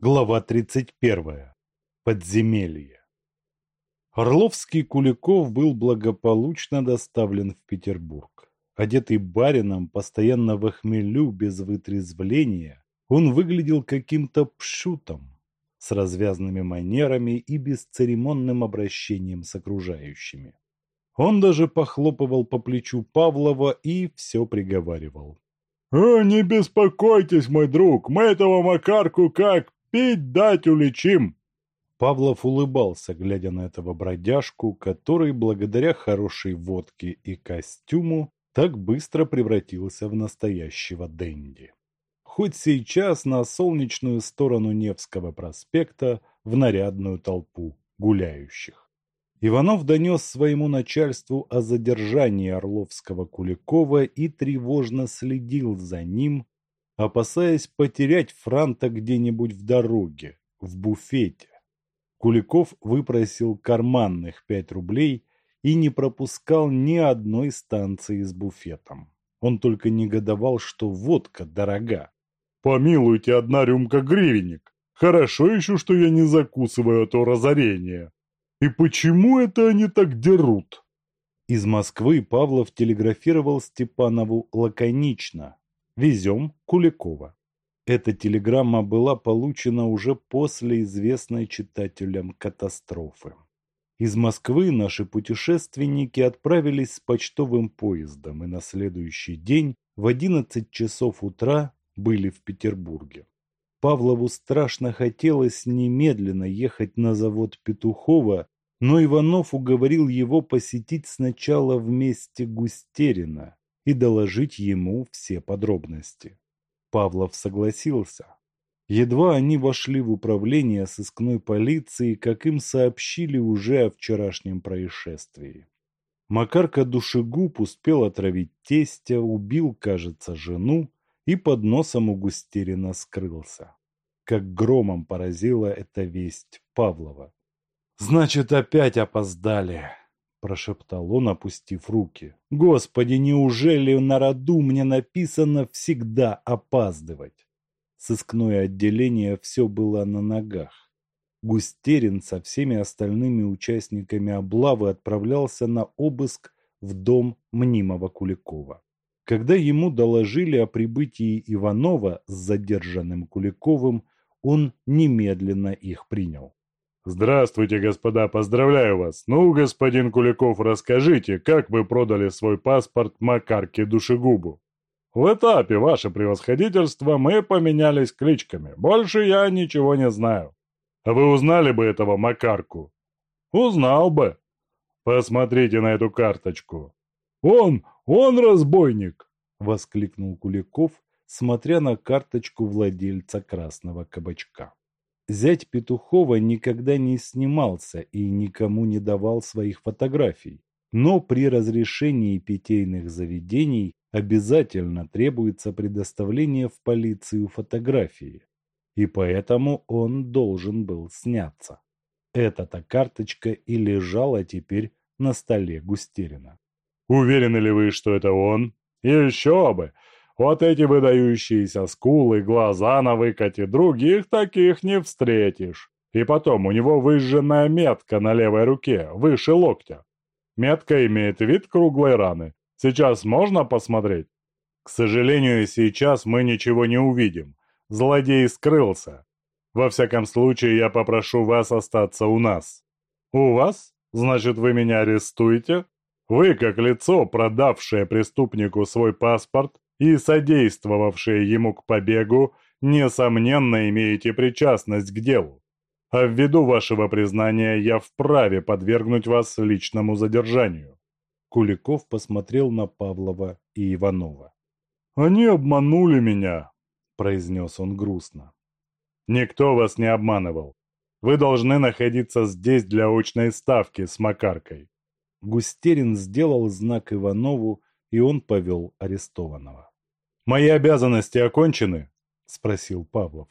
Глава 31. Подземелье. Орловский Куликов был благополучно доставлен в Петербург. Одетый барином, постоянно в хмелю, без вытрезвления, он выглядел каким-то пшутом, с развязными манерами и бесцеремонным обращением с окружающими. Он даже похлопывал по плечу Павлова и все приговаривал. «А, не беспокойтесь, мой друг, мы этого Макарку как Пить дать уличим!» Павлов улыбался, глядя на этого бродяжку, который, благодаря хорошей водке и костюму, так быстро превратился в настоящего денди. Хоть сейчас на солнечную сторону Невского проспекта в нарядную толпу гуляющих. Иванов донес своему начальству о задержании Орловского Куликова и тревожно следил за ним, опасаясь потерять франта где-нибудь в дороге, в буфете. Куликов выпросил карманных пять рублей и не пропускал ни одной станции с буфетом. Он только негодовал, что водка дорога. «Помилуйте, одна рюмка гривенник. Хорошо еще, что я не закусываю то разорение. И почему это они так дерут?» Из Москвы Павлов телеграфировал Степанову лаконично, Везем Куликова. Эта телеграмма была получена уже после известной читателям катастрофы. Из Москвы наши путешественники отправились с почтовым поездом и на следующий день в 11 часов утра были в Петербурге. Павлову страшно хотелось немедленно ехать на завод Петухова, но Иванов уговорил его посетить сначала вместе Густерина, и доложить ему все подробности. Павлов согласился. Едва они вошли в управление сыскной полиции, как им сообщили уже о вчерашнем происшествии. Макарка душегуб успел отравить тестя, убил, кажется, жену и под носом у Густерина скрылся. Как громом поразила эта весть Павлова. «Значит, опять опоздали!» – прошептал он, опустив руки. «Господи, неужели на роду мне написано всегда опаздывать?» Сыскное отделение все было на ногах. Густерин со всеми остальными участниками облавы отправлялся на обыск в дом мнимого Куликова. Когда ему доложили о прибытии Иванова с задержанным Куликовым, он немедленно их принял. «Здравствуйте, господа, поздравляю вас. Ну, господин Куликов, расскажите, как вы продали свой паспорт Макарке Душегубу?» «В этапе, ваше превосходительство, мы поменялись кличками. Больше я ничего не знаю. А вы узнали бы этого Макарку?» «Узнал бы. Посмотрите на эту карточку. Он, он разбойник!» — воскликнул Куликов, смотря на карточку владельца красного кабачка. Зять Петухова никогда не снимался и никому не давал своих фотографий, но при разрешении питейных заведений обязательно требуется предоставление в полицию фотографии, и поэтому он должен был сняться. Эта-то карточка и лежала теперь на столе Густерина. «Уверены ли вы, что это он? Еще бы! Вот эти выдающиеся скулы, глаза на выкате, других таких не встретишь. И потом, у него выжженная метка на левой руке, выше локтя. Метка имеет вид круглой раны. Сейчас можно посмотреть? К сожалению, сейчас мы ничего не увидим. Злодей скрылся. Во всяком случае, я попрошу вас остаться у нас. У вас? Значит, вы меня арестуете? Вы, как лицо, продавшее преступнику свой паспорт, и содействовавшие ему к побегу, несомненно имеете причастность к делу. А ввиду вашего признания я вправе подвергнуть вас личному задержанию». Куликов посмотрел на Павлова и Иванова. «Они обманули меня», — произнес он грустно. «Никто вас не обманывал. Вы должны находиться здесь для очной ставки с Макаркой». Густерин сделал знак Иванову, и он повел арестованного. «Мои обязанности окончены?» – спросил Павлов.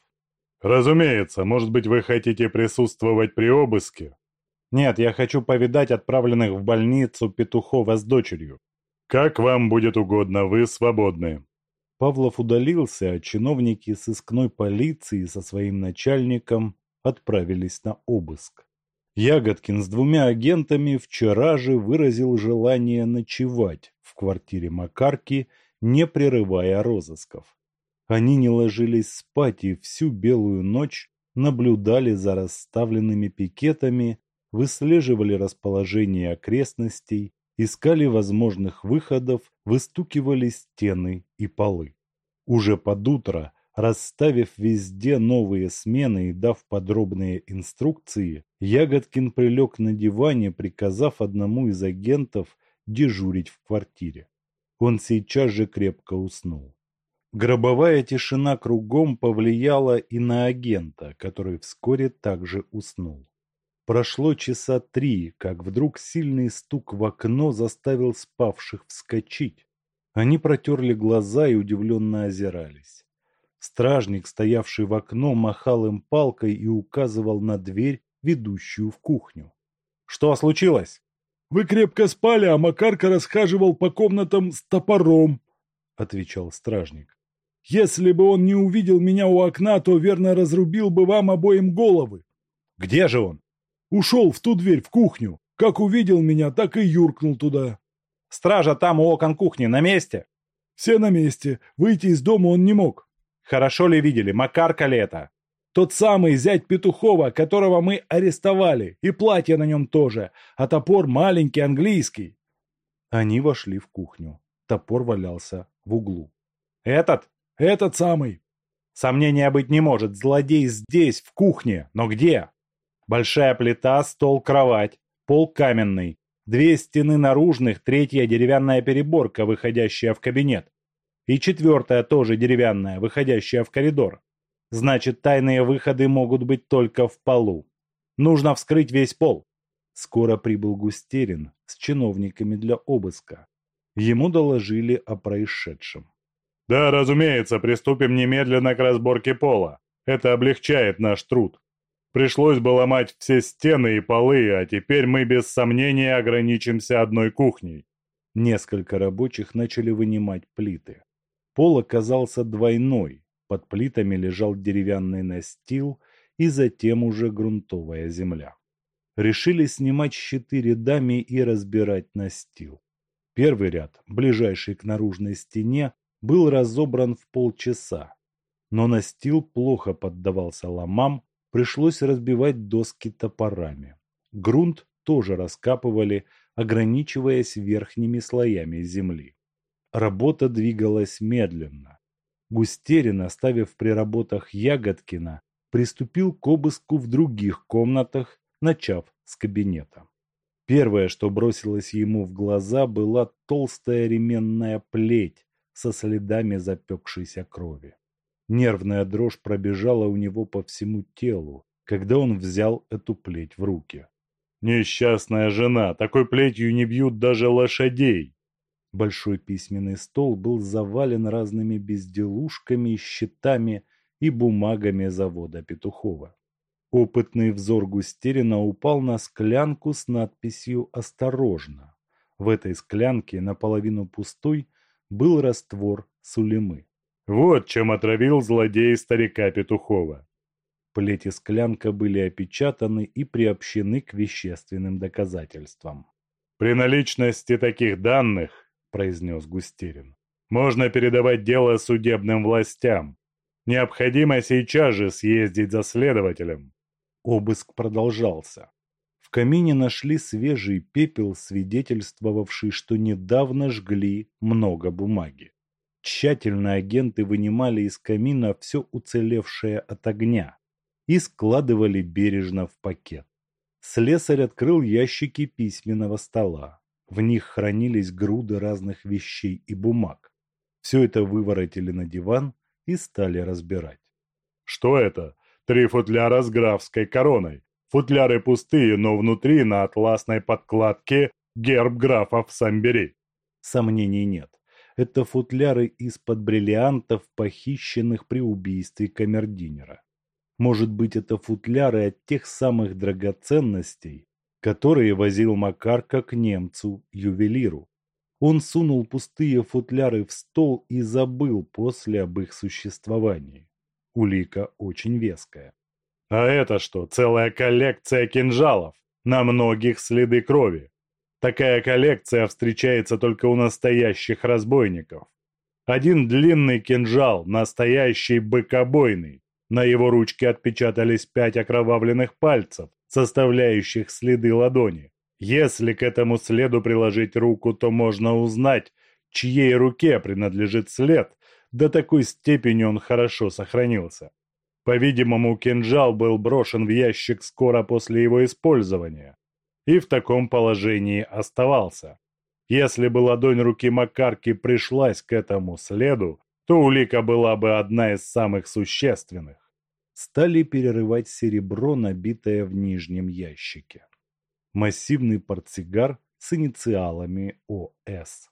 «Разумеется. Может быть, вы хотите присутствовать при обыске?» «Нет, я хочу повидать отправленных в больницу Петухова с дочерью». «Как вам будет угодно, вы свободны». Павлов удалился, а чиновники сыскной полиции со своим начальником отправились на обыск. Ягодкин с двумя агентами вчера же выразил желание ночевать в квартире Макарки, не прерывая розысков. Они не ложились спать и всю белую ночь наблюдали за расставленными пикетами, выслеживали расположение окрестностей, искали возможных выходов, выстукивали стены и полы. Уже под утро, расставив везде новые смены и дав подробные инструкции, Ягодкин прилег на диване, приказав одному из агентов дежурить в квартире. Он сейчас же крепко уснул. Гробовая тишина кругом повлияла и на агента, который вскоре также уснул. Прошло часа три, как вдруг сильный стук в окно заставил спавших вскочить. Они протерли глаза и удивленно озирались. Стражник, стоявший в окно, махал им палкой и указывал на дверь, ведущую в кухню. «Что случилось?» «Вы крепко спали, а Макарка расхаживал по комнатам с топором», — отвечал стражник. «Если бы он не увидел меня у окна, то верно разрубил бы вам обоим головы». «Где же он?» Ушел в ту дверь, в кухню. Как увидел меня, так и юркнул туда. Стража там у окон кухни, на месте? Все на месте. Выйти из дома он не мог. Хорошо ли видели, Макарка ли это? Тот самый зять Петухова, которого мы арестовали. И платье на нем тоже. А топор маленький, английский. Они вошли в кухню. Топор валялся в углу. «Этот? Этот самый!» «Сомнения быть не может. Злодей здесь, в кухне. Но где?» Большая плита, стол, кровать. Пол каменный. Две стены наружных, третья деревянная переборка, выходящая в кабинет. И четвертая тоже деревянная, выходящая в коридор. Значит, тайные выходы могут быть только в полу. Нужно вскрыть весь пол. Скоро прибыл Густерин с чиновниками для обыска. Ему доложили о происшедшем. «Да, разумеется, приступим немедленно к разборке пола. Это облегчает наш труд. Пришлось бы ломать все стены и полы, а теперь мы без сомнения ограничимся одной кухней. Несколько рабочих начали вынимать плиты. Пол оказался двойной, под плитами лежал деревянный настил и затем уже грунтовая земля. Решили снимать щиты рядами и разбирать настил. Первый ряд, ближайший к наружной стене, был разобран в полчаса, но настил плохо поддавался ломам, пришлось разбивать доски топорами. Грунт тоже раскапывали, ограничиваясь верхними слоями земли. Работа двигалась медленно. Густерин, оставив при работах Ягодкина, приступил к обыску в других комнатах, начав с кабинета. Первое, что бросилось ему в глаза, была толстая ременная плеть со следами запекшейся крови. Нервная дрожь пробежала у него по всему телу, когда он взял эту плеть в руки. «Несчастная жена! Такой плетью не бьют даже лошадей!» Большой письменный стол был завален разными безделушками, щитами и бумагами завода Петухова. Опытный взор Густерина упал на склянку с надписью «Осторожно». В этой склянке, наполовину пустой, был раствор сулемы. Вот чем отравил злодей старика Петухова. Плеть и склянка были опечатаны и приобщены к вещественным доказательствам. «При наличности таких данных, — произнес Густерин, — можно передавать дело судебным властям. Необходимо сейчас же съездить за следователем». Обыск продолжался. В камине нашли свежий пепел, свидетельствовавший, что недавно жгли много бумаги. Тщательно агенты вынимали из камина все уцелевшее от огня и складывали бережно в пакет. Слесарь открыл ящики письменного стола. В них хранились груды разных вещей и бумаг. Все это выворотили на диван и стали разбирать. «Что это? Три футляра с графской короной. Футляры пустые, но внутри на атласной подкладке герб графов Самбери». Сомнений нет это футляры из-под бриллиантов, похищенных при убийстве камердинера. Может быть, это футляры от тех самых драгоценностей, которые возил Макарка к немцу-ювелиру. Он сунул пустые футляры в стол и забыл после об их существовании. Улика очень веская. «А это что, целая коллекция кинжалов? На многих следы крови. Такая коллекция встречается только у настоящих разбойников. Один длинный кинжал, настоящий быкобойный. На его ручке отпечатались пять окровавленных пальцев, составляющих следы ладони. Если к этому следу приложить руку, то можно узнать, чьей руке принадлежит след. До такой степени он хорошо сохранился. По-видимому, кинжал был брошен в ящик скоро после его использования и в таком положении оставался. Если бы ладонь руки Макарки пришлась к этому следу, то улика была бы одна из самых существенных. Стали перерывать серебро, набитое в нижнем ящике. Массивный портсигар с инициалами ОС.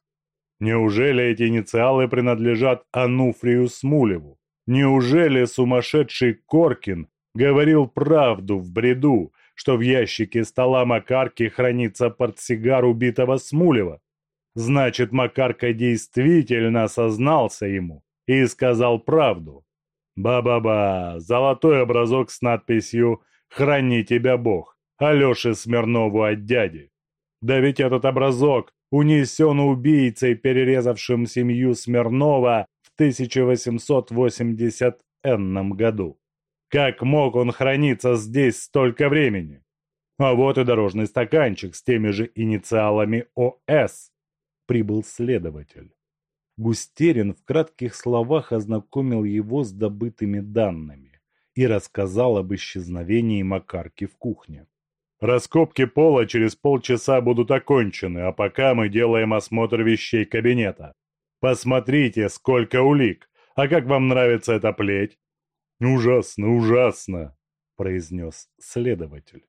Неужели эти инициалы принадлежат Ануфрию Смулеву? Неужели сумасшедший Коркин говорил правду в бреду, что в ящике стола Макарки хранится портсигар убитого Смулева? Значит, Макарка действительно сознался ему и сказал правду. Ба-ба-ба, золотой образок с надписью «Храни тебя Бог» Алёше Смирнову от дяди. Да ведь этот образок унесен убийцей, перерезавшим семью Смирнова в 1880 году. Как мог он храниться здесь столько времени? А вот и дорожный стаканчик с теми же инициалами ОС прибыл следователь. Густерин в кратких словах ознакомил его с добытыми данными и рассказал об исчезновении Макарки в кухне. «Раскопки пола через полчаса будут окончены, а пока мы делаем осмотр вещей кабинета. Посмотрите, сколько улик! А как вам нравится эта плеть?» «Ужасно, ужасно!» – произнес следователь.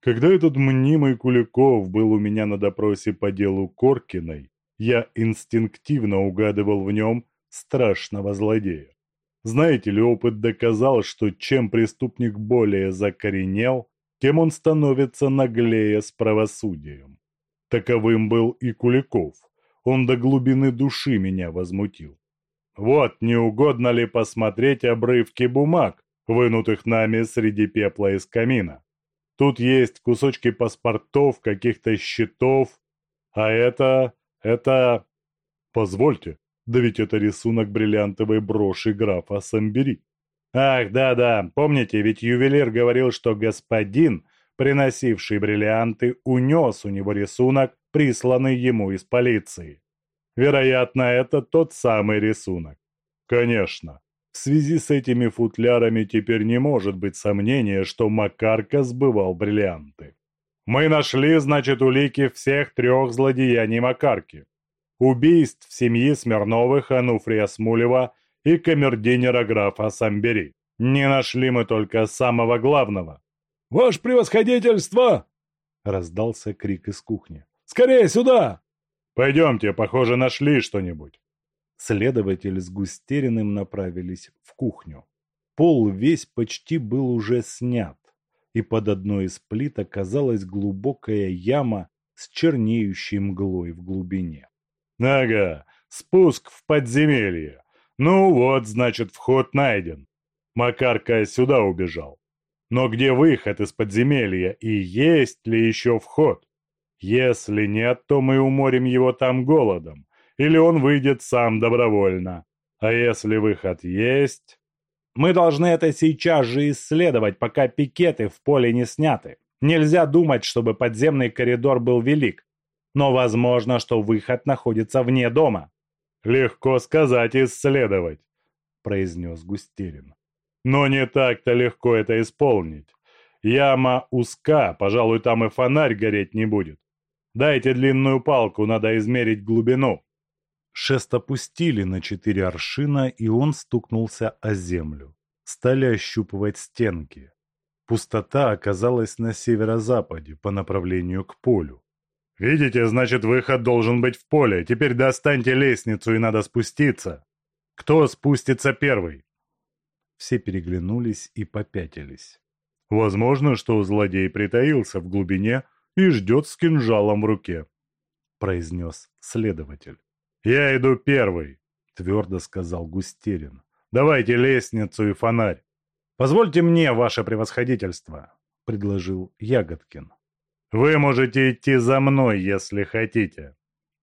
Когда этот мнимый Куликов был у меня на допросе по делу Коркиной, я инстинктивно угадывал в нем страшного злодея. Знаете ли, опыт доказал, что чем преступник более закоренел, тем он становится наглее с правосудием. Таковым был и Куликов. Он до глубины души меня возмутил. Вот, не угодно ли посмотреть обрывки бумаг, вынутых нами среди пепла из камина? Тут есть кусочки паспортов, каких-то счетов, а это это... Позвольте, да ведь это рисунок бриллиантовой броши графа Самбери. Ах, да-да, помните, ведь ювелир говорил, что господин, приносивший бриллианты, унес у него рисунок, присланный ему из полиции. Вероятно, это тот самый рисунок. Конечно. В связи с этими футлярами теперь не может быть сомнения, что Макарка сбывал бриллианты. Мы нашли, значит, улики всех трех злодеяний Макарки. Убийств семьи Смирновых, Ануфрия Смулева и камердинера графа Самбери. Не нашли мы только самого главного. «Ваше превосходительство!» — раздался крик из кухни. «Скорее сюда!» «Пойдемте, похоже, нашли что-нибудь». Следователь с Густериным направились в кухню. Пол весь почти был уже снят и под одной из плит оказалась глубокая яма с чернеющей мглой в глубине. «Ага, спуск в подземелье. Ну вот, значит, вход найден. Макарка сюда убежал. Но где выход из подземелья и есть ли еще вход? Если нет, то мы уморим его там голодом, или он выйдет сам добровольно. А если выход есть, мы должны это сейчас же исследовать, пока пикеты в поле не сняты. Нельзя думать, чтобы подземный коридор был велик. Но возможно, что выход находится вне дома. «Легко сказать исследовать», — произнес Густерин. «Но не так-то легко это исполнить. Яма узка, пожалуй, там и фонарь гореть не будет. Дайте длинную палку, надо измерить глубину». Шест опустили на четыре аршина, и он стукнулся о землю. Стали ощупывать стенки. Пустота оказалась на северо-западе, по направлению к полю. «Видите, значит, выход должен быть в поле. Теперь достаньте лестницу, и надо спуститься. Кто спустится первый?» Все переглянулись и попятились. «Возможно, что злодей притаился в глубине и ждет с кинжалом в руке. – произнес следователь. «Я иду первый», – твердо сказал Густерин. «Давайте лестницу и фонарь». «Позвольте мне, ваше превосходительство», – предложил Ягодкин. «Вы можете идти за мной, если хотите.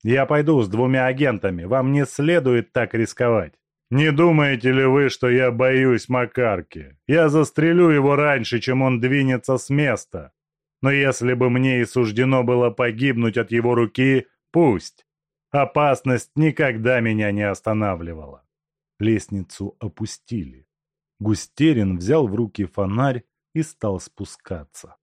Я пойду с двумя агентами, вам не следует так рисковать». «Не думаете ли вы, что я боюсь Макарки? Я застрелю его раньше, чем он двинется с места. Но если бы мне и суждено было погибнуть от его руки, пусть. Опасность никогда меня не останавливала». Лестницу опустили. Густерин взял в руки фонарь и стал спускаться.